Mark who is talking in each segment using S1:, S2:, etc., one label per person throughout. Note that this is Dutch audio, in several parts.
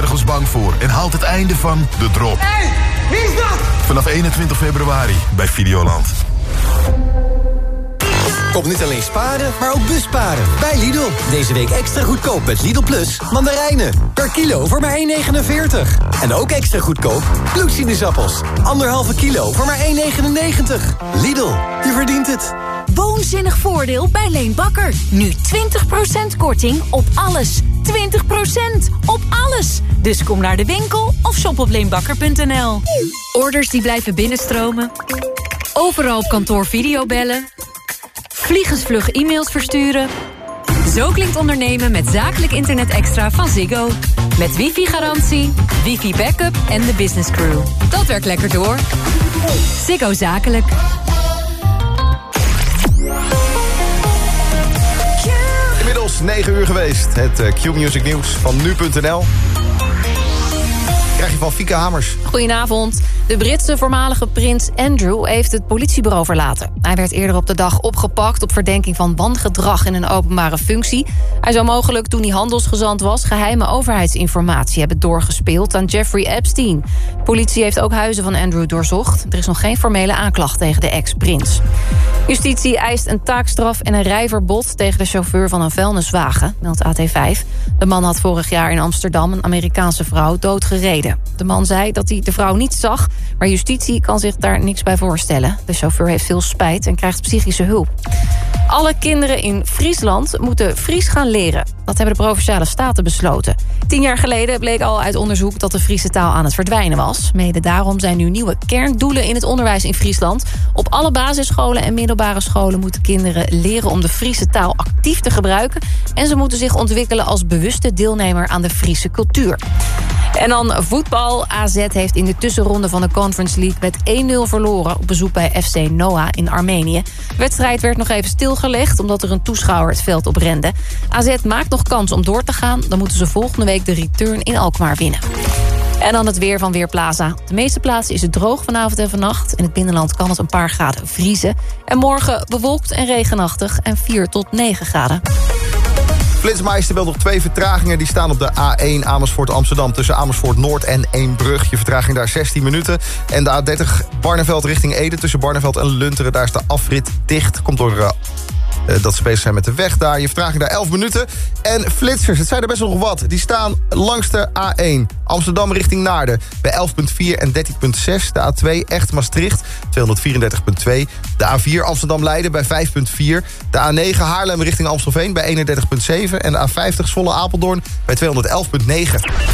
S1: nergens bang voor en haalt het einde van De Drop.
S2: Hé, wie is dat?
S1: Vanaf 21 februari bij Videoland.
S3: Kom niet alleen sparen, maar ook busparen. Bij Lidl. Deze week extra goedkoop met Lidl Plus mandarijnen. Per kilo voor maar 1,49. En ook extra goedkoop bloedsinusappels. Anderhalve kilo voor maar 1,99. Lidl, je verdient het.
S4: Woonzinnig voordeel bij Leen Bakker. Nu 20% korting op alles. 20% op alles. Dus kom naar de winkel of shop op leenbakker.nl. Orders die blijven binnenstromen. Overal op kantoor videobellen. Vliegensvlug e-mails versturen. Zo klinkt ondernemen met zakelijk internet extra van Ziggo. Met wifi-garantie, wifi-backup en de business crew. Dat werkt lekker door. Ziggo Zakelijk.
S5: 9 uur geweest. Het eh, Q-Music nieuws van nu.nl.
S6: Goedenavond. De Britse voormalige prins Andrew heeft het politiebureau verlaten. Hij werd eerder op de dag opgepakt op verdenking van wangedrag in een openbare functie. Hij zou mogelijk, toen hij handelsgezant was... geheime overheidsinformatie hebben doorgespeeld aan Jeffrey Epstein. Politie heeft ook huizen van Andrew doorzocht. Er is nog geen formele aanklacht tegen de ex-prins. Justitie eist een taakstraf en een rijverbod... tegen de chauffeur van een vuilniswagen, meldt AT5. De man had vorig jaar in Amsterdam een Amerikaanse vrouw doodgereden. De man zei dat hij de vrouw niet zag... maar justitie kan zich daar niks bij voorstellen. De chauffeur heeft veel spijt en krijgt psychische hulp. Alle kinderen in Friesland moeten Fries gaan leren. Dat hebben de Provinciale Staten besloten. Tien jaar geleden bleek al uit onderzoek dat de Friese taal aan het verdwijnen was. Mede daarom zijn nu nieuwe kerndoelen in het onderwijs in Friesland. Op alle basisscholen en middelbare scholen moeten kinderen leren om de Friese taal actief te gebruiken. En ze moeten zich ontwikkelen als bewuste deelnemer aan de Friese cultuur. En dan voetbal. AZ heeft in de tussenronde van de Conference League met 1-0 verloren op bezoek bij FC Noah in Armenië. De wedstrijd werd nog even stilgelegd omdat er een toeschouwer het veld op rende. AZ maakt nog kans om door te gaan. Dan moeten ze volgende week de return in Alkmaar winnen. En dan het weer van Weerplaza. De meeste plaatsen is het droog vanavond en vannacht. In het binnenland kan het een paar graden vriezen. En morgen bewolkt en regenachtig en 4 tot 9 graden.
S5: Flitsmeister wel nog twee vertragingen. Die staan op de A1 Amersfoort Amsterdam tussen Amersfoort Noord en Eembrug. Je vertraging daar 16 minuten. En de A30 Barneveld richting Ede tussen Barneveld en Lunteren. Daar is de afrit dicht. Komt door uh, dat ze bezig zijn met de weg daar. Je vertraging daar 11 minuten. En flitsers, het zijn er best wel nog wat. Die staan langs de A1 Amsterdam richting Naarden. Bij 11.4 en 13.6. De A2 Echt Maastricht 234.2. De A4 Amsterdam Leiden bij 5.4. De A9 Haarlem richting Amstelveen bij 31.7. En de A50 Zwolle Apeldoorn bij 211.9.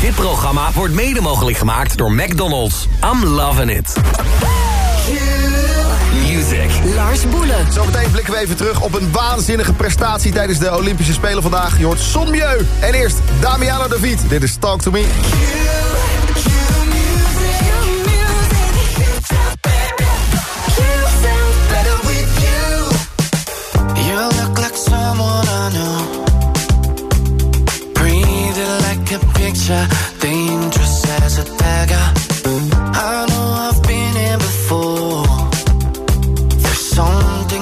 S7: Dit programma wordt mede mogelijk gemaakt door McDonald's. I'm loving it.
S6: Lars Boelen.
S5: Zometeen blikken we even terug op een waanzinnige prestatie... tijdens de Olympische Spelen vandaag. Je hoort Son Mieu. En eerst Damiano David. Dit is Talk To Me.
S8: You look like someone I know. Breathing like a picture, dangerous as a dagger. I know I've been here before.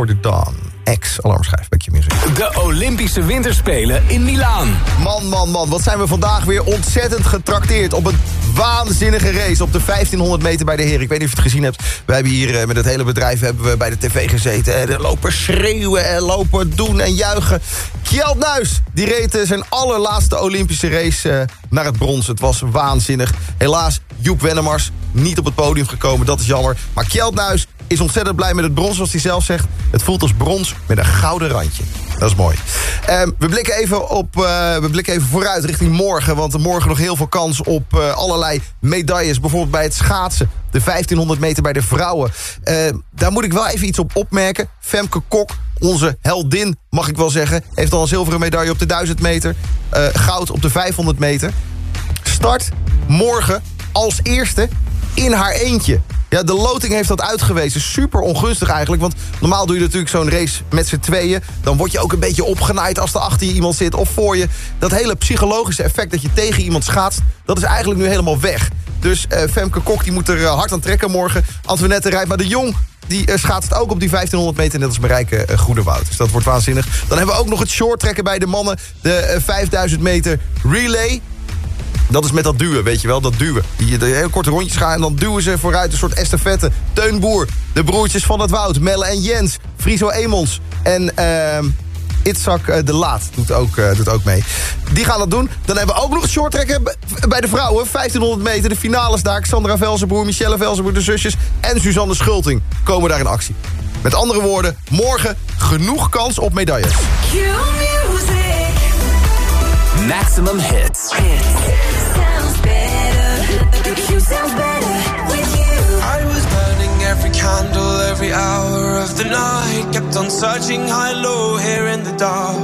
S5: Before the Dawn. Ex-alarmschijf, Bekje Music.
S9: De Olympische Winterspelen in Milaan.
S5: Man, man, man, wat zijn we vandaag weer ontzettend getrakteerd... op een waanzinnige race op de 1500 meter bij de heren. Ik weet niet of je het gezien hebt. We hebben hier eh, met het hele bedrijf hebben we bij de tv gezeten. En lopen schreeuwen en lopen doen en juichen. Kjeld Nuis, die reed eh, zijn allerlaatste Olympische race eh, naar het brons. Het was waanzinnig. Helaas, Joep Wennemars niet op het podium gekomen. Dat is jammer. Maar Kjeld Nuis is ontzettend blij met het brons, zoals hij zelf zegt. Het voelt als brons met een gouden randje. Dat is mooi. Um, we, blikken even op, uh, we blikken even vooruit richting morgen. Want morgen nog heel veel kans op uh, allerlei medailles. Bijvoorbeeld bij het schaatsen. De 1500 meter bij de vrouwen. Uh, daar moet ik wel even iets op opmerken. Femke Kok, onze heldin, mag ik wel zeggen... heeft al een zilveren medaille op de 1000 meter. goud op de 500 meter. Start morgen als eerste in haar eentje. Ja, de loting heeft dat uitgewezen. Super ongunstig eigenlijk. Want normaal doe je natuurlijk zo'n race met z'n tweeën. Dan word je ook een beetje opgenaaid als er achter je iemand zit of voor je. Dat hele psychologische effect dat je tegen iemand schaatst... dat is eigenlijk nu helemaal weg. Dus uh, Femke Kok die moet er uh, hard aan trekken morgen. Antoinette maar de Jong die uh, schaatst ook op die 1500 meter... net als Marijke uh, Goedewoud. Dus dat wordt waanzinnig. Dan hebben we ook nog het short trekken bij de mannen. De uh, 5000 meter relay. Dat is met dat duwen, weet je wel, dat duwen. Die de heel korte rondjes gaan en dan duwen ze vooruit een soort estafette. Teun Boer, de broertjes van het Woud, Melle en Jens, Friso Emons en... Uh, Itzak uh, de Laat doet ook, uh, doet ook mee. Die gaan dat doen. Dan hebben we ook nog het shorttrekken bij de vrouwen. 1500 meter, de finales daar. Sandra Velzenboer, Michelle Velzenboer, de zusjes... en Suzanne Schulting komen daar in actie. Met andere woorden, morgen genoeg kans op medailles.
S9: Maximum hits.
S10: I was burning every candle every hour of the night. Kept on high, low, here in the dark.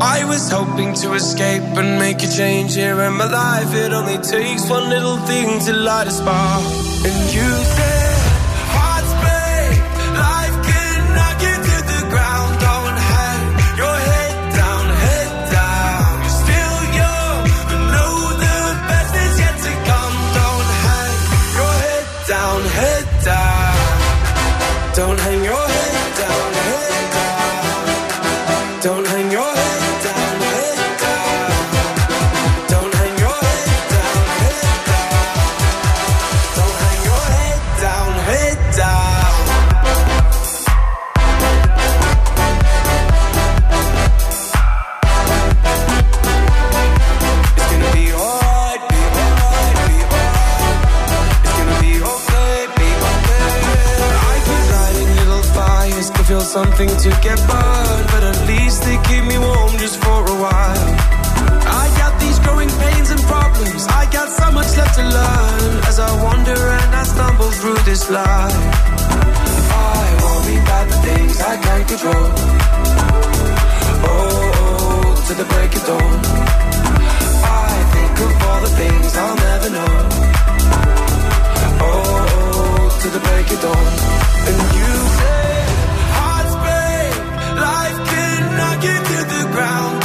S10: I was hoping to escape and make a change here in my life. It only takes one little thing to light a spark. And you said, something to get burned, but at least they keep me warm just for a while. I got these growing pains and problems. I got so much left to learn as I wander and I stumble through this life. I worry about the things I can't control. Oh, oh, to the break of dawn. I think of all the things I'll never know. Oh, oh, to the break of dawn. And you say, life can knock you to the ground.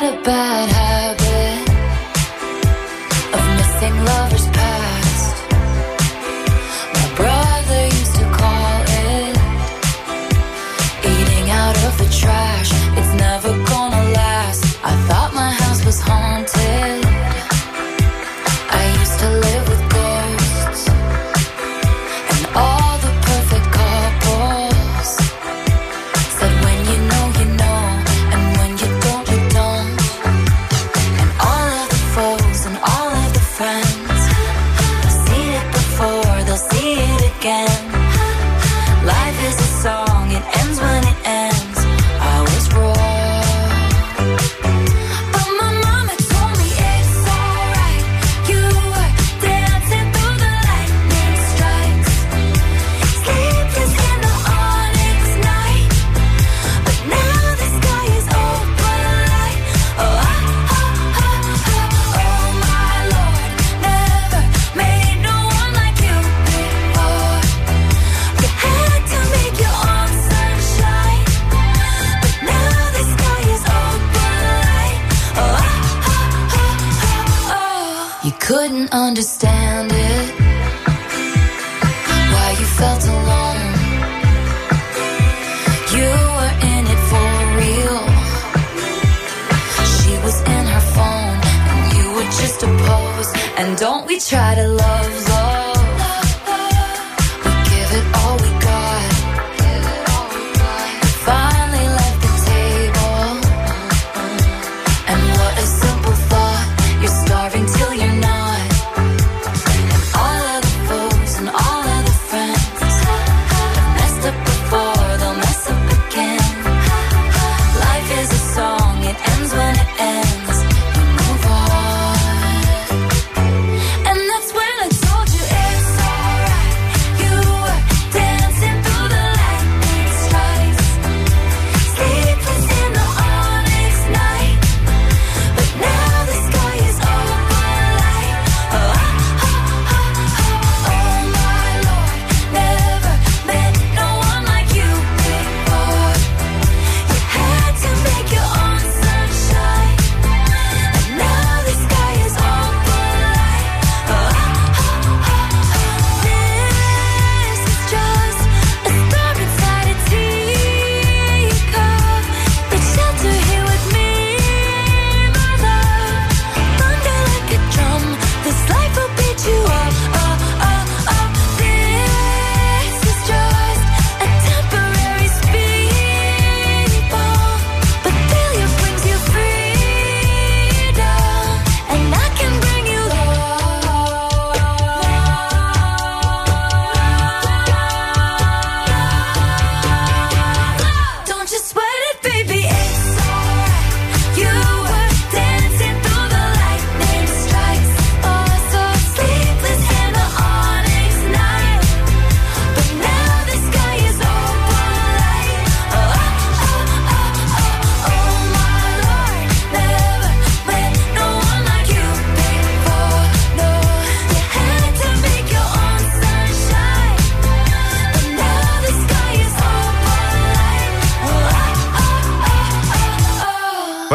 S11: got a bad habit
S9: of missing lovers.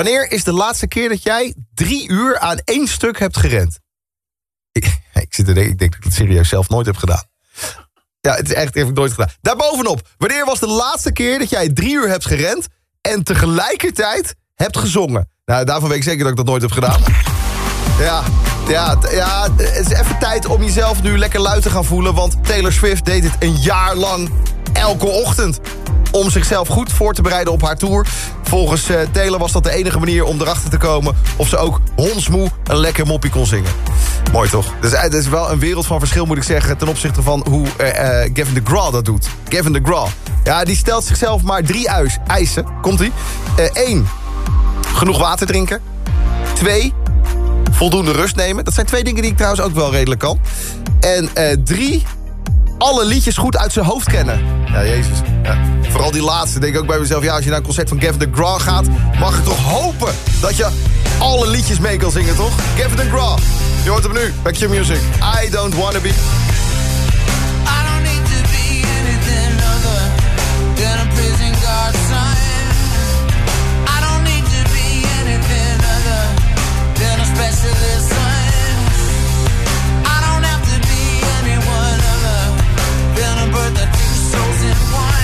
S5: Wanneer is de laatste keer dat jij drie uur aan één stuk hebt gerend? Ik, ik, zit er, ik denk dat ik het serieus zelf nooit heb gedaan. Ja, het is echt heb nooit gedaan. Daarbovenop, wanneer was de laatste keer dat jij drie uur hebt gerend... en tegelijkertijd hebt gezongen? Nou, daarvan weet ik zeker dat ik dat nooit heb gedaan. Ja, ja, ja, het is even tijd om jezelf nu lekker luid te gaan voelen... want Taylor Swift deed het een jaar lang elke ochtend om zichzelf goed voor te bereiden op haar tour. Volgens eh, Taylor was dat de enige manier om erachter te komen... of ze ook hondsmoe een lekker moppie kon zingen. Mooi toch? Dus het is wel een wereld van verschil, moet ik zeggen... ten opzichte van hoe eh, eh, Gavin DeGraw dat doet. Gavin DeGraw. Ja, die stelt zichzelf maar drie uis- eisen. Komt-ie? Eén, genoeg water drinken. Twee, voldoende rust nemen. Dat zijn twee dingen die ik trouwens ook wel redelijk kan. En eh, drie, alle liedjes goed uit zijn hoofd kennen. Ja, jezus. Ja. Vooral die laatste. Denk ik ook bij mezelf, ja, als je naar een concert van Gavin DeGraw gaat... mag je toch hopen dat je alle liedjes mee kan zingen, toch? Gavin DeGraw. Je hoort hem nu. To your music. I don't wanna be...
S8: I don't need to be anything other than a prison guard
S2: and why.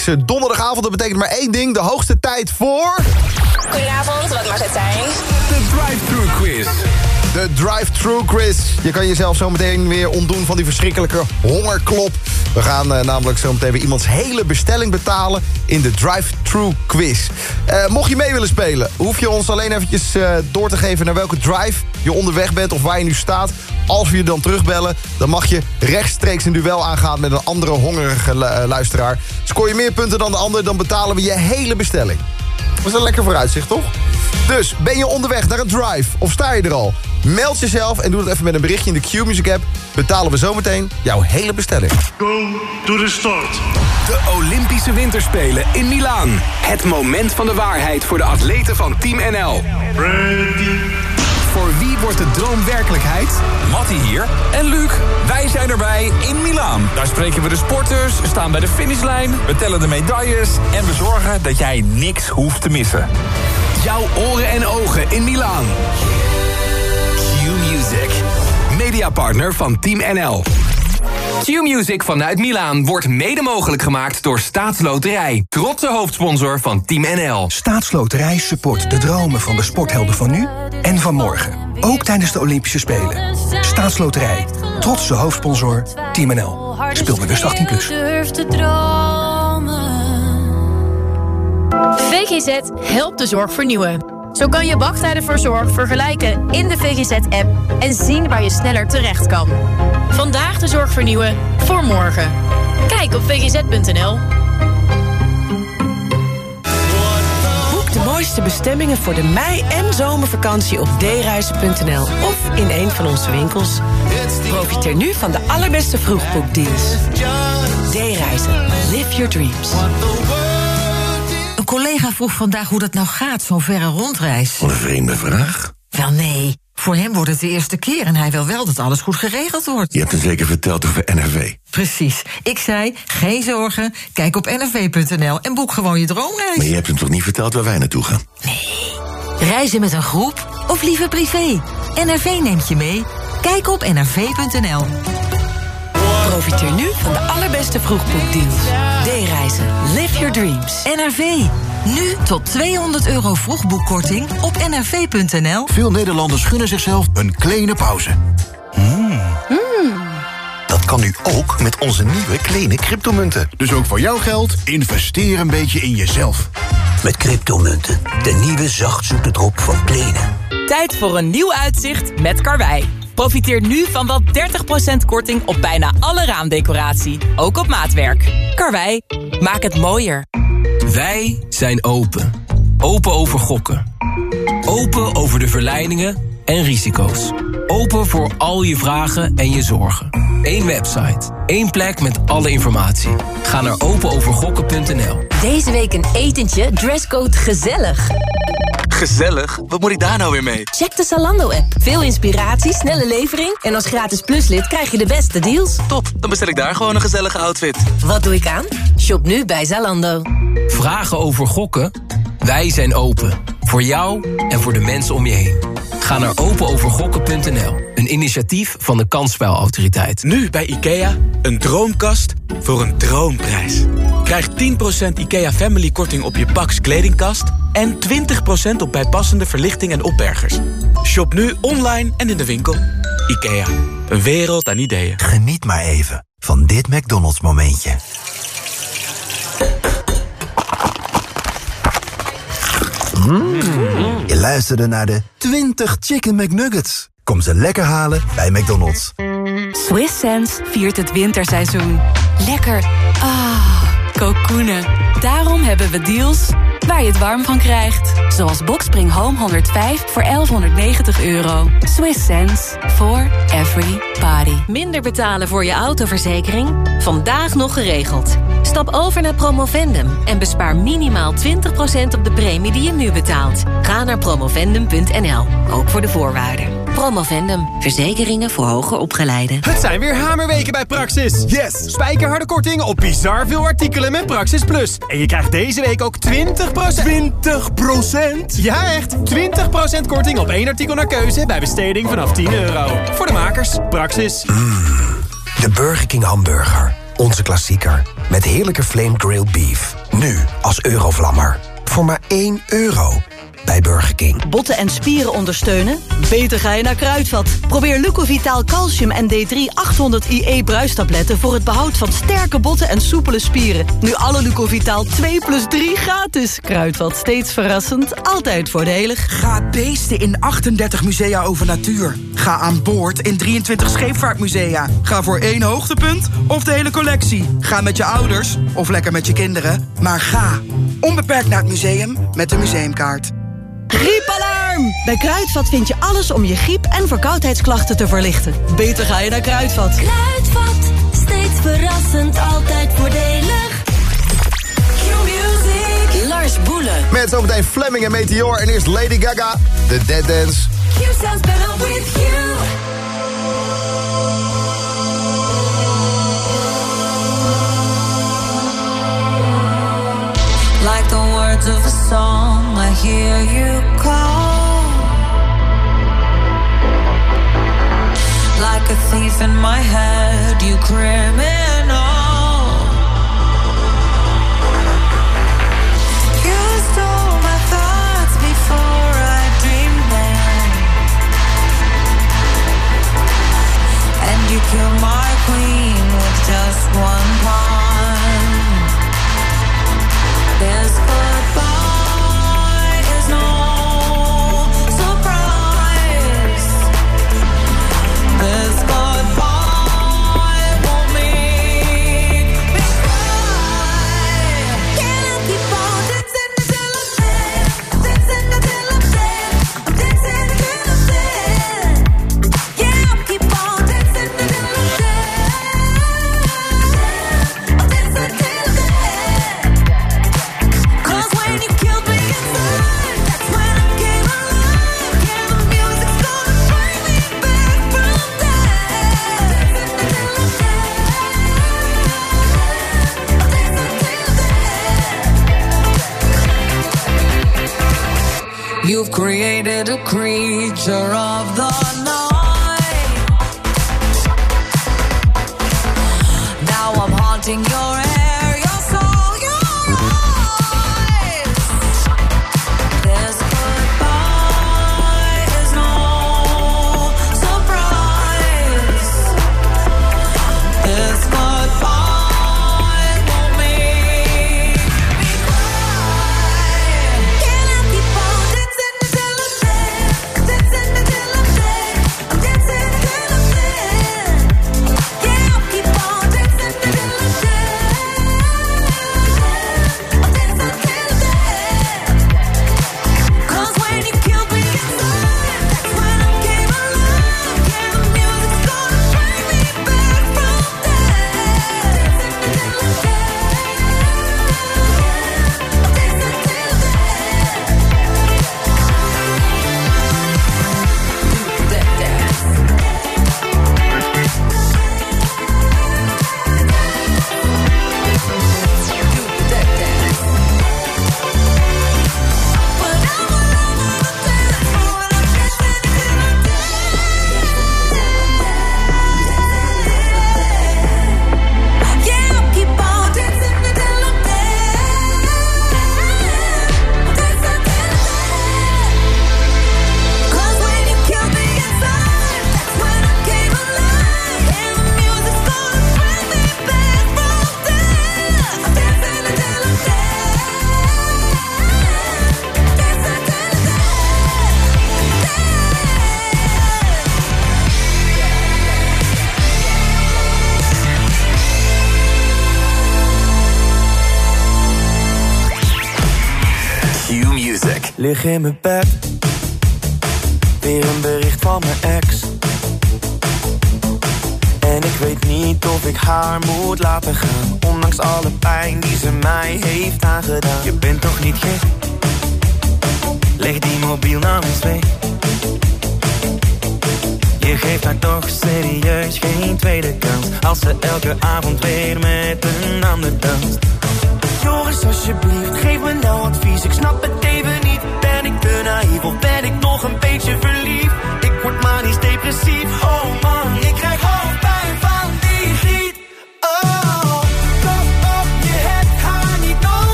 S2: Is
S5: eh, donderdagavond, dat betekent maar één ding. De hoogste tijd voor...
S12: Goedenavond, wat mag het zijn?
S7: De drive-thru quiz.
S5: De drive-thru quiz. Je kan jezelf zo meteen weer ontdoen van die verschrikkelijke hongerklop. We gaan eh, namelijk zo meteen weer iemands hele bestelling betalen... in de drive-thru quiz. Eh, mocht je mee willen spelen, hoef je ons alleen eventjes eh, door te geven... naar welke drive je onderweg bent of waar je nu staat. Als we je dan terugbellen, dan mag je rechtstreeks een duel aangaan... met een andere hongerige lu- luisteraar. Scoor je meer punten dan de ander, dan betalen we je hele bestelling. Dat is een lekker vooruitzicht, toch? Dus, ben je onderweg naar een drive of sta je er al? Meld jezelf en doe het even met een berichtje in de Q-Music app. Betalen we zometeen jouw hele bestelling.
S13: Go to the start.
S7: De Olympische Winterspelen in Milaan. Het moment van de waarheid voor de atleten van Team NL.
S13: Ready.
S14: Wordt de droom werkelijkheid? Matty hier. En Luc, wij zijn erbij in Milaan. Daar spreken we de sporters, staan bij de finishlijn, we tellen de medailles... en we zorgen dat jij niks hoeft te missen.
S7: Jouw oren en ogen in Milaan. Q-Music. Media mediapartner van Team NL. Q-Music vanuit Milaan wordt mede mogelijk gemaakt door Staatsloterij. Trotse hoofdsponsor van Team NL.
S15: Staatsloterij support de dromen van de sporthelden van nu en van morgen. Ook tijdens de Olympische Spelen. Staatsloterij. Trotse hoofdsponsor Team NL. Speel bewust 18+. Plus.
S16: VGZ helpt de zorg vernieuwen. Zo kan je wachttijden voor zorg vergelijken in de VGZ-app... en zien waar je sneller terecht kan. Vandaag de zorg vernieuwen voor morgen. Kijk op vgz.nl.
S17: Boek de mooiste bestemmingen voor de mei- en zomervakantie op dereizen.nl of in een van onze winkels. Profiteer nu van de allerbeste vroegboekdeals. D-reizen. Live your dreams.
S18: Collega vroeg vandaag hoe dat nou gaat, zo'n verre rondreis.
S19: Wat een vreemde vraag.
S18: Wel nee, voor hem wordt het de eerste keer en hij wil wel dat alles goed geregeld wordt.
S19: Je hebt hem zeker verteld over NRV.
S18: Precies. Ik zei, geen zorgen, kijk op nrv.nl en boek gewoon je droomreis.
S19: Maar je hebt hem toch niet verteld waar wij naartoe gaan?
S18: Reizen met een groep of liever privé? NRV neemt je mee. Kijk op nrv.nl.
S17: Profiteer nu van de allerbeste vroegboekdeals. D-reizen. Your dreams.
S18: NRV. Nu tot 200 euro vroegboekkorting op nrv.nl.
S20: Veel Nederlanders gunnen zichzelf een kleine pauze.
S18: Hmm.
S20: Dat kan nu ook met onze nieuwe kleine cryptomunten. Dus ook voor jouw geld, investeer een beetje in jezelf.
S21: Met cryptomunten, de nieuwe zachtzoete drop van Kleene.
S22: Tijd voor een nieuw uitzicht met Karwei. Profiteer nu van wel 30% korting op bijna alle raamdecoratie. Ook op maatwerk. Karwei, maak het mooier.
S23: Wij zijn open. Open over gokken. Open over de verleidingen en risico's. Open voor al je vragen en je zorgen. Eén website. één plek met alle informatie. Ga naar openovergokken.nl.
S4: Deze week een etentje, dresscode gezellig.
S24: Gezellig? Wat moet ik daar nou weer mee?
S4: Check de Zalando-app. Veel inspiratie, snelle levering... en als gratis pluslid krijg je de beste deals.
S24: Top, dan bestel ik daar gewoon een gezellige outfit.
S4: Wat doe ik aan? Shop nu bij Zalando.
S23: Vragen over gokken? Wij zijn open. Voor jou en voor de mensen om je heen. Ga naar openovergokken.nl. Een initiatief van de Kansspelautoriteit.
S24: Nu bij IKEA, een droomkast voor een droomprijs. Krijg 10% IKEA Family korting op je Pax kledingkast... en 20% op bijpassende verlichting en opbergers. Shop nu online en in de winkel. IKEA, een wereld aan ideeën.
S25: Geniet maar even van dit McDonald's momentje. Mm. Je luisterde naar de 20 Chicken McNuggets. Kom ze lekker halen bij McDonald's.
S4: Swiss Sense viert het winterseizoen. Lekker. Ah, kokoenen. Daarom hebben we deals waar je het warm van krijgt. Zoals Boxspring Home 105 voor 1190 euro. Swiss sense for every.
S26: Minder betalen voor je autoverzekering? Vandaag nog geregeld. Stap over naar Promovendum en bespaar minimaal 20% op de premie die je nu betaalt. Ga naar promovendum.nl, ook voor de voorwaarden. Promovendum, verzekeringen voor hoger opgeleiden.
S27: Het zijn weer hamerweken bij Praxis. Yes! Spijkerharde korting op bizar veel artikelen met Praxis Plus. En je krijgt deze week ook 20%...
S20: 20%?
S27: Ja, echt! 20% korting op één artikel naar keuze bij besteding vanaf 10 euro. Voor de makers, Praxis.
S25: De Burger King hamburger. Onze klassieker. Met heerlijke flame grilled beef. Nu als eurovlammer. Voor maar 1 euro. Bij Burger King.
S28: Botten en spieren ondersteunen? Beter ga je naar Kruidvat. Probeer Lucovitaal Calcium en D3 800 IE bruistabletten... voor het behoud van sterke botten en soepele spieren. Nu alle Lucovitaal 2 plus 3 gratis. Kruidvat, steeds verrassend, altijd voordelig.
S29: Ga beesten in 38 musea over natuur. Ga aan boord in 23 scheepvaartmusea. Ga voor één hoogtepunt of de hele collectie. Ga met je ouders of lekker met je kinderen. Maar ga onbeperkt naar het museum met de museumkaart.
S28: Griepalarm! Bij Kruidvat vind je alles om je griep- en verkoudheidsklachten te verlichten. Beter ga je naar Kruidvat.
S9: Kruidvat, steeds verrassend, altijd voordelig. Q-Music.
S5: Lars Boelen. Met zometeen Fleming en Meteor en eerst Lady Gaga, The Dead Dance.
S9: Q sounds better with you.
S30: Like the words of a song, I hear you call. Like a thief in my head, you criminal.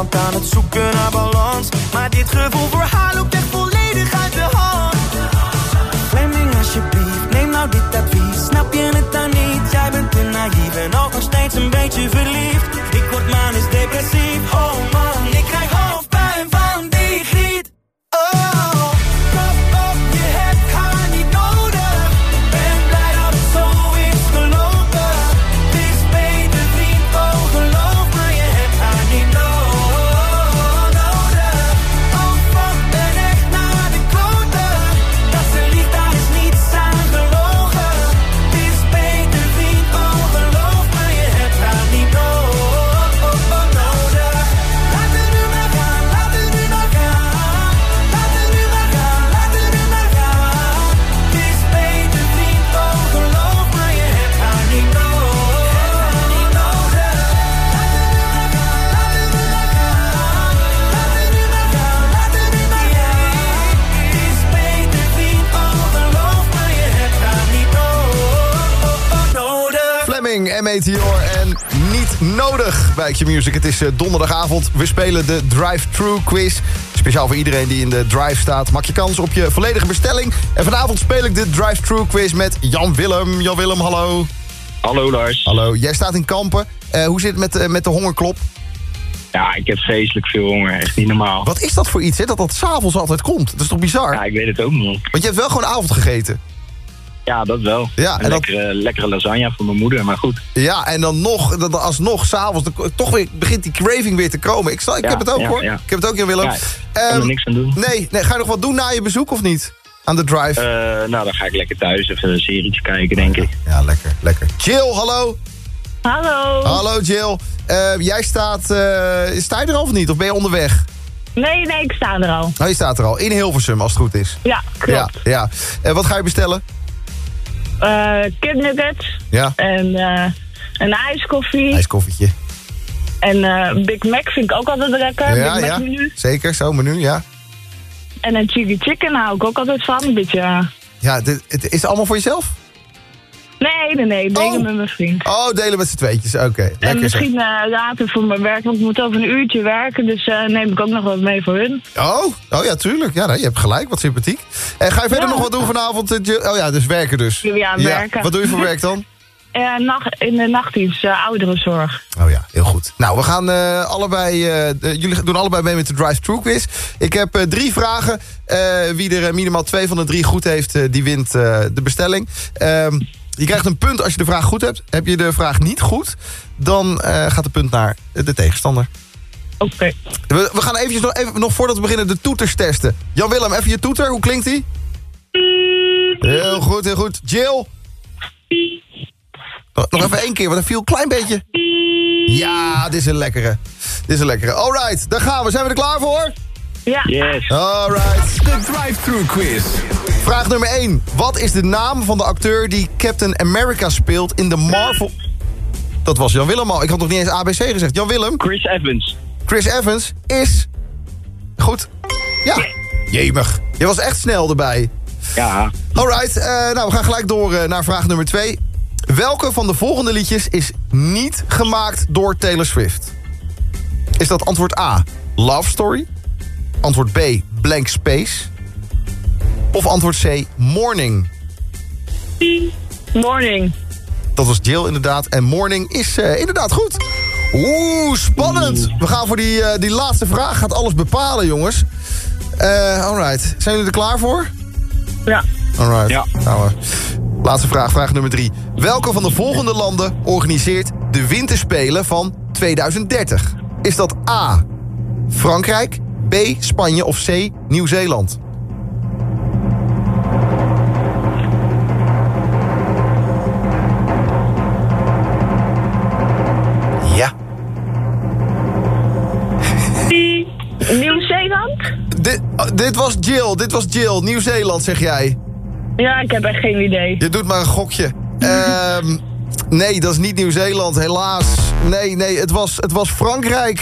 S10: Constant aan het zoeken naar balans. En
S5: Meteor en niet nodig bij Q-Music. Het is eh, donderdagavond. We spelen de Drive-Thru Quiz. Speciaal voor iedereen die in de drive staat. Maak je kans op je volledige bestelling. En vanavond speel ik de Drive-Thru Quiz met Jan Willem. Jan Willem, hallo.
S31: Hallo Lars.
S5: Hallo, jij staat in Kampen. Eh, hoe zit het met, eh, met de hongerklop?
S31: Ja, ik heb vreselijk veel honger. Echt niet normaal.
S5: Wat is dat voor iets, hè? Dat dat s'avonds altijd komt. Dat is toch bizar?
S31: Ja, ik weet het ook niet.
S5: Want je hebt wel gewoon avond gegeten.
S31: Ja, dat wel.
S5: Ja, en dat-
S31: lekkere, lekkere lasagne van mijn moeder, maar goed.
S5: Ja, en dan nog, alsnog, s'avonds, toch weer, begint die craving weer te komen. Ik, zal, ik
S31: Ja,
S5: heb het ook
S31: ja,
S5: hoor.
S31: ja.
S5: Ik heb het ook, Jan Willem.
S31: Ja, ik kan
S5: Ehm,
S31: er niks aan doen.
S5: Nee, nee, ga je nog wat doen na je bezoek of niet? Aan de drive?
S31: Eh, nou, dan ga ik lekker thuis even een serietje kijken, denk ik.
S5: Ja, lekker, lekker. Jill, hallo.
S32: Hallo.
S5: Hallo Jill. Eh, jij staat, eh sta je er al of niet? Of ben je onderweg?
S32: Nee, nee, ik sta er al.
S5: Oh, je staat er al. In Hilversum, als het goed is.
S32: Ja, klopt.
S5: Ja, ja. En wat ga je bestellen?
S32: Eh kipnuggets.
S5: Ja.
S32: En eh, een ijskoffie.
S5: IJskoffietje.
S32: En eh Big Mac vind ik ook altijd lekker.
S5: ja,
S32: Big Mac
S5: ja.
S32: menu.
S5: Zeker, zo menu, ja.
S32: En een chili chicken hou ik ook altijd van. Een beetje...
S5: Ja, dit, het, is het allemaal voor jezelf?
S32: Nee, nee, nee. Delen met mijn vriend.
S5: Oh, delen met z'n tweetjes. Oké,
S32: en misschien eh, later voor mijn werk, want ik moet over een uurtje werken. Dus eh, neem ik ook nog wat mee voor hun.
S5: Oh, oh ja, tuurlijk. Ja, nee, je hebt gelijk. Wat sympathiek. En ga je verder
S32: Ja.
S5: nog wat doen vanavond? eh? Oh ja, dus werken dus.
S32: Ja, werken.
S5: Wat doe je voor werk dan?
S32: Eh, nacht, in de nachtdienst, eh, ouderenzorg.
S5: Oh ja, heel goed. Nou, we gaan eh, allebei... eh, jullie doen allebei mee met de Drive-Thru Quiz. Ik heb eh, drie vragen. Eh, wie er eh, minimaal twee van de drie goed heeft, eh, die wint eh, de bestelling. Ehm, je krijgt een punt als je de vraag goed hebt. Heb je de vraag niet goed, dan eh, gaat de punt naar de tegenstander.
S32: Oké.
S5: We, we gaan eventjes nog, even, nog voordat we beginnen de toeters testen. Jan-Willem, even je toeter. Hoe klinkt die? Heel goed, heel goed. Jill? Nog nog even één keer, want er viel een klein beetje. Ja, dit is een lekkere. Dit is een lekkere. Alright, daar gaan we. Zijn we er klaar voor?
S32: Ja.
S31: Yes.
S5: Alright.
S23: De drive-thru quiz.
S5: Vraag nummer 1. Wat is de naam van de acteur die Captain America speelt in de Marvel... Dat was Jan Willem al. Ik had nog niet eens ABC gezegd. Jan Willem?
S31: Chris Evans.
S5: Chris Evans is... Goed. Ja. Jemig. Je was echt snel erbij.
S31: Ja.
S5: Alright, eh, nou we gaan gelijk door eh, naar vraag nummer 2. Welke van de volgende liedjes is niet gemaakt door Taylor Swift? Is dat antwoord A, Love Story? Antwoord B, Blank Space? Of antwoord C, Morning?
S32: Morning.
S5: Dat was Jill inderdaad. En Morning is eh, inderdaad goed. Oeh, spannend. We gaan voor die, eh, die laatste vraag. Gaat alles bepalen, jongens. Eh alright. Zijn jullie er klaar voor?
S32: Ja.
S5: Alright.
S31: Ja.
S5: Nou, laatste vraag, vraag nummer drie. Welke van de volgende landen organiseert de winterspelen van 2030? Is dat A, Frankrijk, B, Spanje of C, Nieuw-Zeeland? Ja.
S32: Nieuw-Zeeland?
S5: Dit, oh, dit was Jill, dit was Jill. Nieuw-Zeeland, zeg jij.
S32: Ja, ik heb echt geen idee.
S5: Je doet maar een gokje. Ehm, nee, dat is niet Nieuw-Zeeland, helaas. Nee, nee, het was, het was Frankrijk.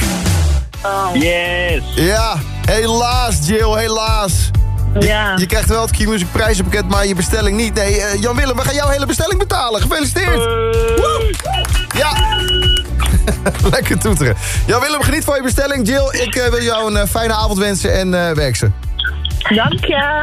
S31: Yes.
S5: Ja, helaas, Jill, helaas. Je,
S32: Ja.
S5: je krijgt wel het Q-Music prijzenpakket, maar je bestelling niet. Nee, eh, Jan-Willem, we gaan jouw hele bestelling betalen. Gefeliciteerd. Woe! Ja. Lekker toeteren. Jan-Willem, geniet van je bestelling. Jill, ik eh, wil jou een eh, fijne avond wensen en eh, werk ze.
S32: Dank je.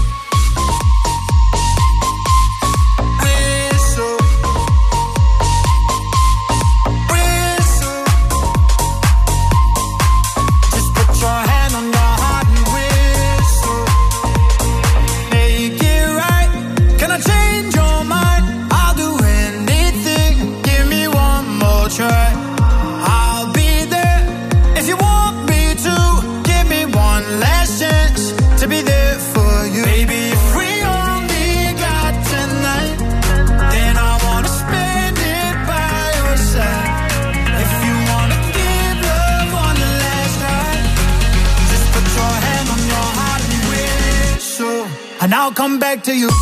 S33: Back
S8: to you.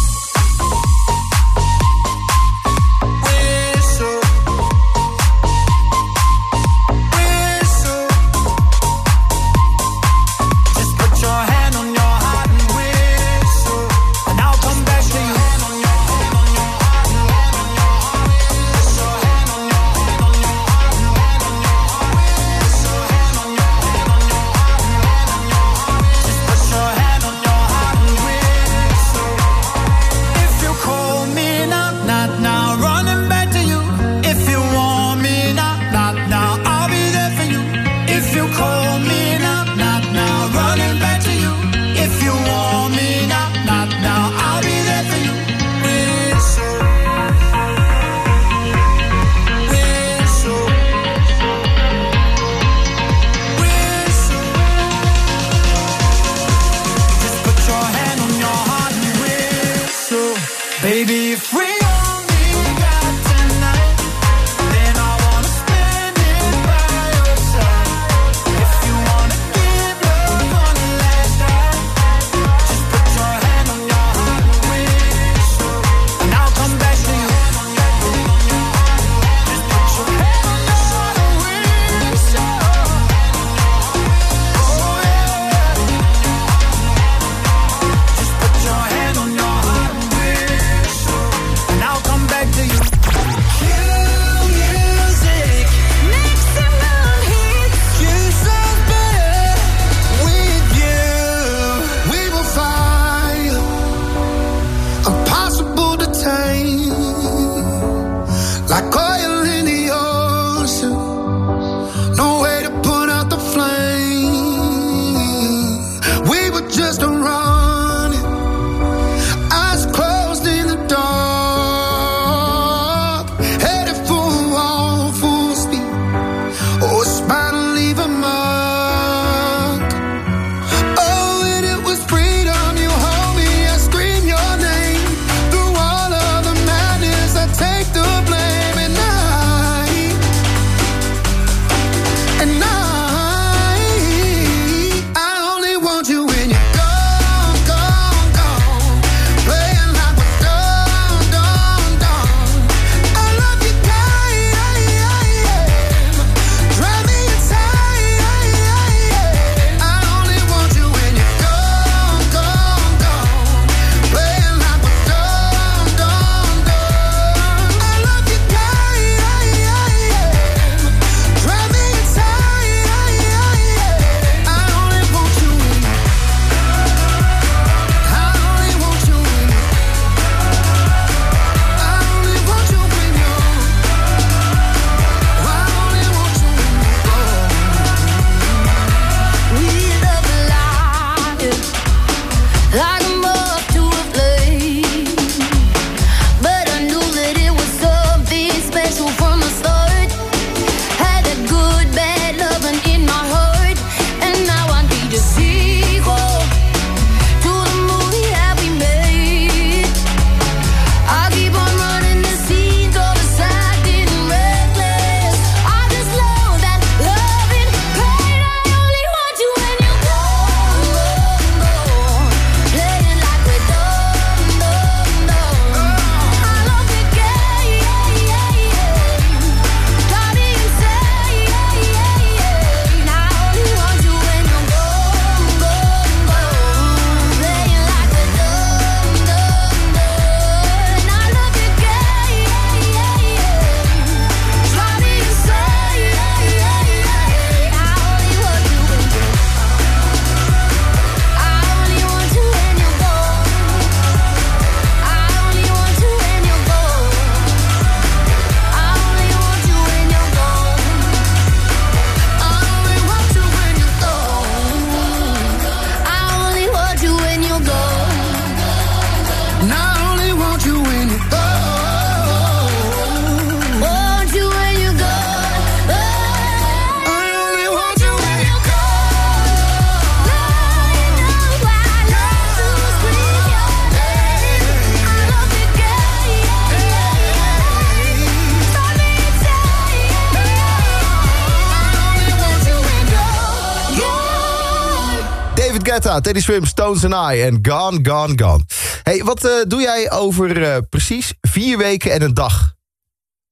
S5: Guetta, Teddy Swims, Stones and I en Gone, Gone, Gone. hey, wat eh, doe jij over eh, precies vier weken en een dag?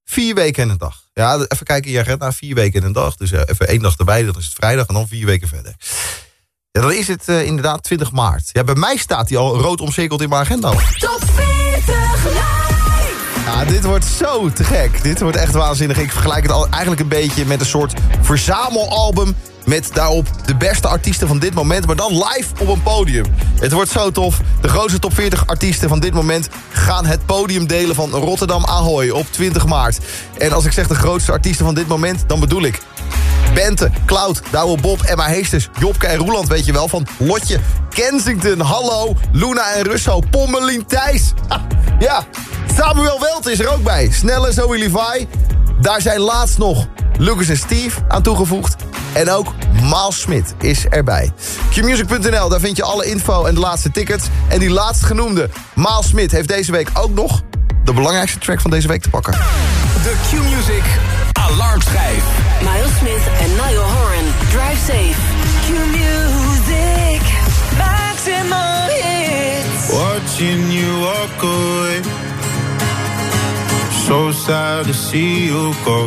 S5: Vier weken en een dag. Ja, even kijken, jij gaat naar vier weken en een dag. Dus eh, even één dag erbij, dan is het vrijdag en dan vier weken verder. Ja, dan is het inderdaad 20 maart. Ja, bij mij staat die al rood omcirkeld in mijn agenda.
S30: Top 40
S5: Ja, dit wordt zo te gek. Dit wordt echt waanzinnig. Ik vergelijk het al eigenlijk een beetje met een soort verzamelalbum... met daarop de beste artiesten van dit moment... maar dan live op een podium. Het wordt zo tof. De grootste top 40 artiesten van dit moment... gaan het podium delen van Rotterdam Ahoy op 20 maart. En als ik zeg de grootste artiesten van dit moment... dan bedoel ik Bente, Cloud, Douwe Bob, Emma Heesters, Jopke en Roeland, weet je wel, van Lotje, Kensington, Hallo, Luna en Russo, Pommelien Thijs. Ja, Samuel Welt is er ook bij. Snelle Zoe Levi. Daar zijn laatst nog Lucas en Steve aan toegevoegd. En ook Maal Smit is erbij. Qmusic.nl, daar vind je alle info en de laatste tickets. En die laatst genoemde Maal Smit heeft deze week ook nog... de belangrijkste track van deze week te pakken.
S34: De Q-Music Alarmschijf.
S26: Miles Smith en Niall Horan. Drive safe.
S30: Q-Music, maximum hits.
S8: Watching you walk away. So sad to see you go.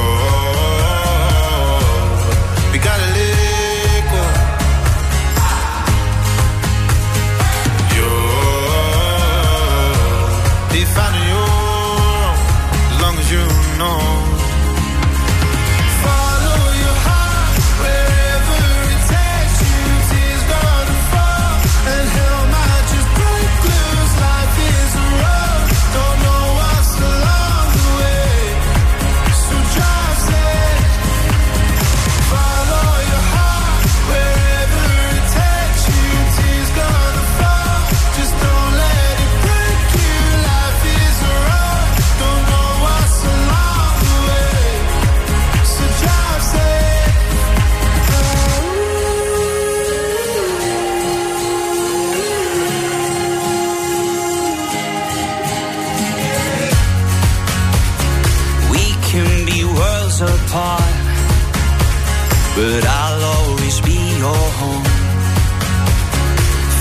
S10: But I'll always be your home.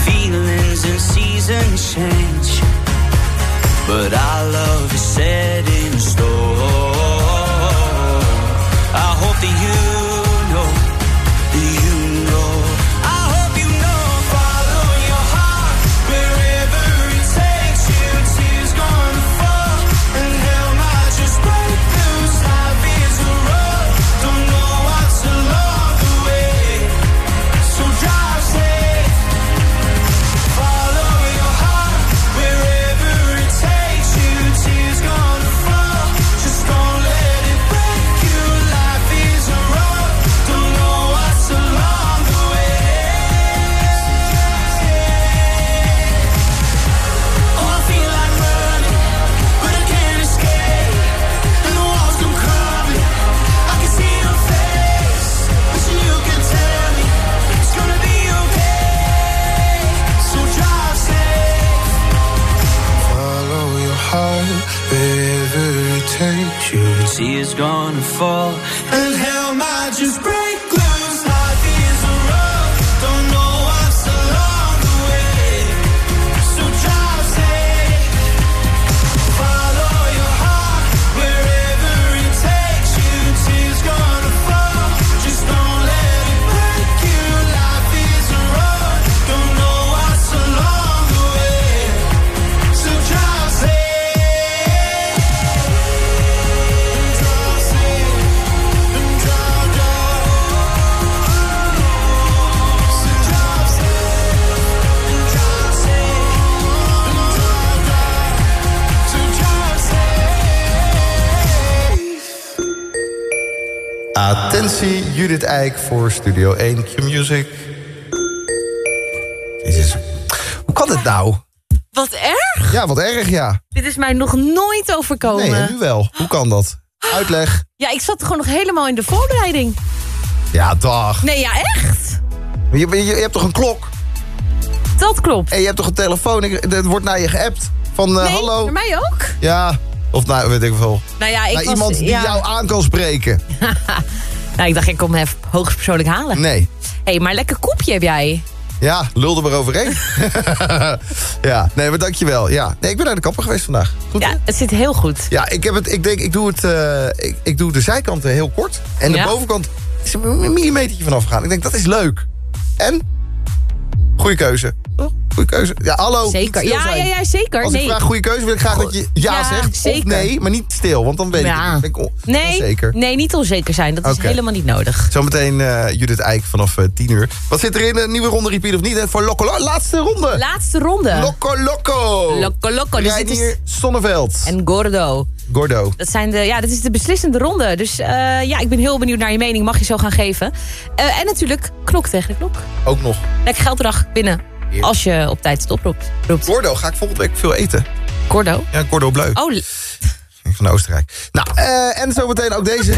S10: Feelings and seasons change, but our love is set in stone.
S5: Judith Eijk voor Studio 1 Q-Music. Jezus, hoe kan het nou?
S9: Wat erg.
S5: Ja, wat erg, ja.
S9: Dit is mij nog nooit overkomen.
S5: Nee, nu wel. Hoe kan dat? Uitleg.
S9: Ja, ik zat gewoon nog helemaal in de voorbereiding.
S5: Ja, dag.
S9: Nee, ja, echt?
S5: Je, je, je hebt toch een klok?
S9: Dat klopt.
S5: En je hebt toch een telefoon? Er wordt naar je geappt. Van, eh,
S9: nee,
S5: hallo?
S9: naar mij ook?
S5: Ja, Of nou, weet ik wel.
S9: Nou ja, ik
S5: naar
S9: was-
S5: iemand die
S9: ja.
S5: jou aan kan spreken.
S9: Nou, ik dacht, ik kom hem even hoogstpersoonlijk halen.
S5: Nee.
S9: Hé, hey, maar lekker koepje heb jij.
S5: Ja, lul er maar overheen. ja, nee, maar dankjewel. Ja. Nee, ik ben naar de kapper geweest vandaag. Goed,
S9: Ja, het zit heel goed.
S5: Ja, ik, heb het, ik denk, ik doe, het, eh, ik, ik doe de zijkanten heel kort. En
S9: Ja.
S5: de bovenkant is er een millimetertje vanaf gegaan. Ik denk, dat is leuk. En? Goeie keuze. Toch? Goeie keuze. Ja, hallo.
S9: Zeker. Ja, ja, ja, zeker.
S5: Als
S9: nee.
S5: ik vraag goede keuze, wil ik graag dat je ja,
S9: Ja,
S5: zegt. Of
S9: zeker.
S5: nee, maar niet stil. Want dan weet ik
S9: Ja.
S5: Ben ik on-
S9: nee,
S5: onzeker.
S9: nee, niet onzeker zijn. Dat is helemaal niet nodig.
S5: Zometeen eh, Judith Eijk vanaf eh, 10 uur. Wat zit er in? Een nieuwe ronde repeat of niet? En voor Loco Loco. Laatste ronde.
S9: Laatste ronde.
S5: Loco Loco.
S9: Loco Loco. Dus dit is...
S5: Sonneveld.
S9: En Gordo.
S5: Gordo.
S9: Dat zijn de, ja, dit is de beslissende ronde. Dus eh, ja, ik ben heel benieuwd naar je mening. Mag je zo gaan geven. Eh, en natuurlijk klok tegen de klok.
S5: Ook nog.
S9: Lekker geldbedrag binnen. Als je op tijd het oproept. Roept.
S5: Gordo, ga ik volgende week veel eten.
S9: Gordo?
S5: Ja, Gordo Bleu.
S9: Oh,
S5: Van Oostenrijk. Nou, eh, en zometeen ook deze.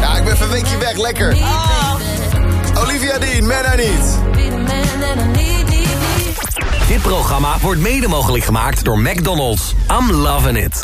S5: Ja, ik ben even een weekje weg. Lekker. Olivia Dean, Man I Need.
S3: Dit programma wordt mede mogelijk gemaakt door McDonald's. I'm loving it.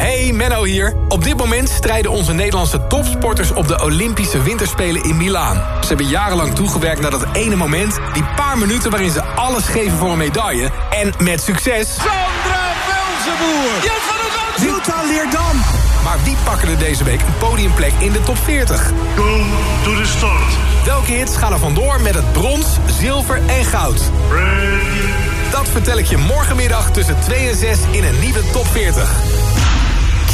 S34: Hey, Menno hier. Op dit moment strijden onze Nederlandse topsporters op de Olympische Winterspelen in Milaan. Ze hebben jarenlang toegewerkt naar dat ene moment, die paar minuten waarin ze alles geven voor een medaille. En met succes.
S35: Sandra Velzenboer. Je van het
S34: Wilta Leerdam. Maar wie pakken er deze week een podiumplek in de top 40? Go to the start. Welke hits gaan er vandoor met het brons, zilver en goud? Dat vertel ik je morgenmiddag tussen 2 en 6 in een nieuwe top 40.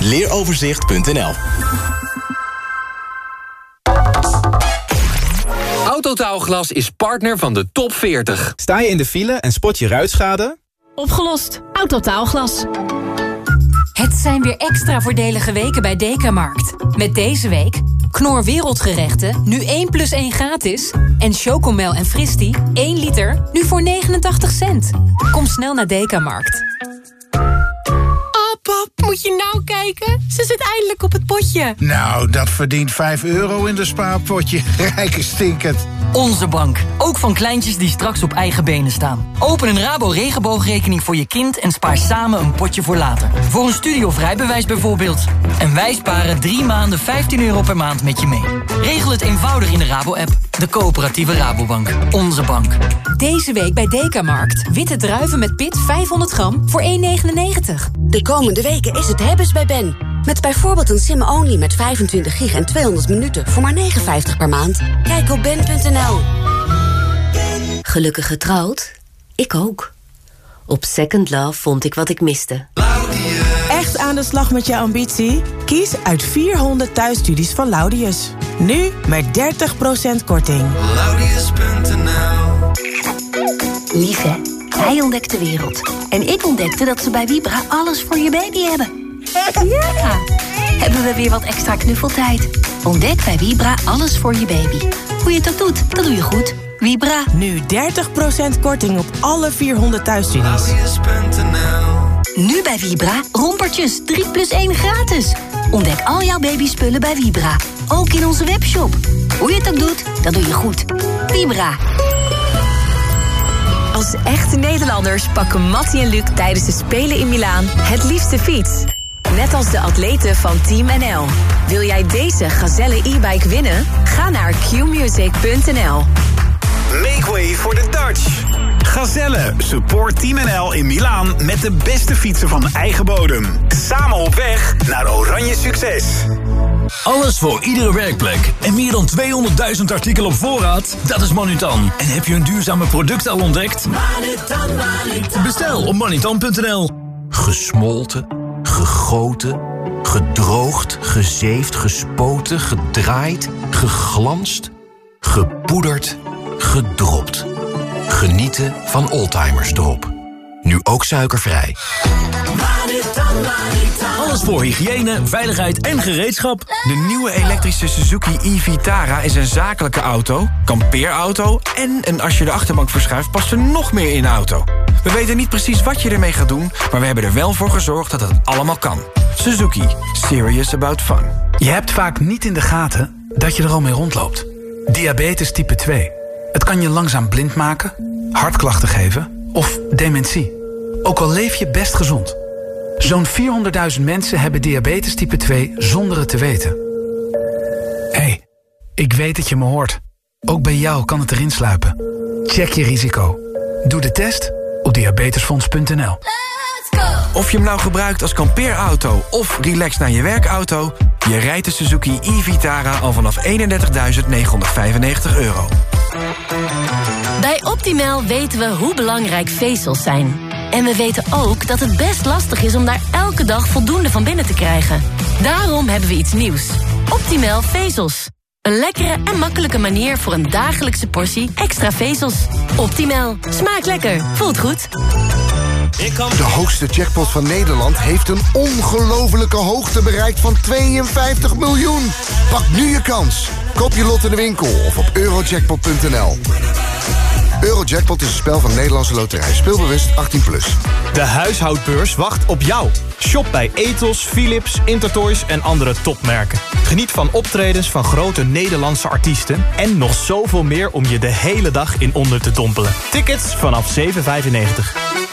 S36: Leeroverzicht.nl
S37: Autotaalglas is partner van de top 40.
S38: Sta je in de file en spot je ruitschade?
S4: Opgelost. Autotaalglas. Het zijn weer extra voordelige weken bij Dekamarkt. Met deze week Knor Wereldgerechten, nu 1 plus 1 gratis. En Chocomel en Fristi, 1 liter, nu voor 89 cent. Kom snel naar Dekamarkt.
S9: Moet je nou kijken? Ze zit eindelijk op het potje.
S39: Nou, dat verdient 5 euro in de spaarpotje. Rijke stinkend.
S40: Onze bank. Ook van kleintjes die straks op eigen benen staan. Open een Rabo regenboogrekening voor je kind en spaar samen een potje voor later. Voor een studie of rijbewijs bijvoorbeeld. En wij sparen drie maanden 15 euro per maand met je mee. Regel het eenvoudig in de Rabo-app. De coöperatieve Rabobank. Onze bank.
S4: Deze week bij Dekamarkt. Witte druiven met pit 500 gram voor 1,99.
S41: De komende weken is het hebben's bij Ben. Met bijvoorbeeld een sim-only met 25 gig en 200 minuten voor maar 59 per maand. Kijk op ben.nl.
S10: Gelukkig getrouwd? Ik ook. Op Second Love vond ik wat ik miste.
S42: Echt aan de slag met je ambitie? Kies uit 400 thuisstudies van Laudius. Nu met 30% korting.
S30: Lieve, hij ontdekt de wereld. En ik ontdekte dat ze bij Vibra alles voor je baby hebben. Ja! Hebben we weer wat extra knuffeltijd. Ontdek bij Vibra alles voor je baby. Hoe je het ook doet, dat doe je goed. Vibra.
S42: Nu 30% korting op alle 400 thuisstudies.
S30: Nu bij Vibra, rompertjes 3 plus 1 gratis. Ontdek al jouw babyspullen bij Vibra. Ook in onze webshop. Hoe je het ook doet, dat doe je goed. Vibra.
S4: Als echte Nederlanders pakken Mattie en Luc tijdens de Spelen in Milaan het liefste fiets. Net als de atleten van Team NL. Wil jij deze Gazelle e-bike winnen? Ga naar qmusic.nl.
S34: Make way for the Dutch. Gazelle, support Team NL in Milaan met de beste fietsen van eigen bodem. Samen op weg naar oranje succes.
S43: Alles voor iedere werkplek. En meer dan 200.000 artikelen op voorraad? Dat is Manutan. En heb je een duurzame product al ontdekt? Bestel op manutan.nl.
S44: Gesmolten, gegoten, gedroogd, gezeefd, gespoten, gedraaid, geglanst, gepoederd, gedropt. Genieten van Oldtimers Drop. Nu ook suikervrij.
S45: Alles voor hygiëne, veiligheid en gereedschap.
S46: De nieuwe elektrische Suzuki e-Vitara is een zakelijke auto, kampeerauto... en een als je de achterbank verschuift past er nog meer in de auto. We weten niet precies wat je ermee gaat doen... maar we hebben er wel voor gezorgd dat het allemaal kan. Suzuki. Serious about fun.
S47: Je hebt vaak niet in de gaten dat je er al mee rondloopt. Diabetes type 2. Het kan je langzaam blind maken, hartklachten geven of dementie. Ook al leef je best gezond. Zo'n 400.000 mensen hebben diabetes type 2 zonder het te weten. Hé, hey, ik weet dat je me hoort. Ook bij jou kan het erin sluipen. Check je risico. Doe de test op diabetesfonds.nl.
S46: Of je hem nou gebruikt als kampeerauto of relax naar je werkauto... je rijdt de Suzuki e-Vitara al vanaf 31.995 euro.
S26: Bij Optimal weten we hoe belangrijk vezels zijn. En we weten ook dat het best lastig is om daar elke dag voldoende van binnen te krijgen. Daarom hebben we iets nieuws. Optimal vezels. Een lekkere en makkelijke manier voor een dagelijkse portie extra vezels. Optimal. Smaakt lekker. Voelt goed.
S48: De hoogste jackpot van Nederland heeft een ongelofelijke hoogte bereikt van 52 miljoen. Pak nu je kans. Koop je lot in de winkel of op eurojackpot.nl. Eurojackpot is een spel van Nederlandse Loterij. Speelbewust 18+. Plus.
S27: De huishoudbeurs wacht op jou. Shop bij Ethos, Philips, Intertoys en andere topmerken. Geniet van optredens van grote Nederlandse artiesten... en nog zoveel meer om je de hele dag in onder te dompelen. Tickets vanaf 7,95.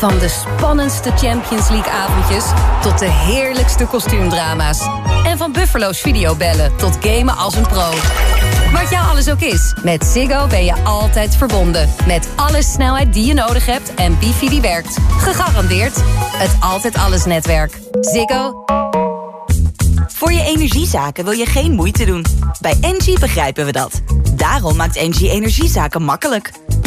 S26: Van de spannendste Champions League avondjes tot de heerlijkste kostuumdrama's. En van Buffalo's videobellen tot gamen als een pro. Wat jou alles ook is, met Ziggo ben je altijd verbonden. Met alle snelheid die je nodig hebt en wifi die werkt. Gegarandeerd het Altijd Alles netwerk. Ziggo.
S49: Voor je energiezaken wil je geen moeite doen. Bij Engie begrijpen we dat. Daarom maakt Engie energiezaken makkelijk.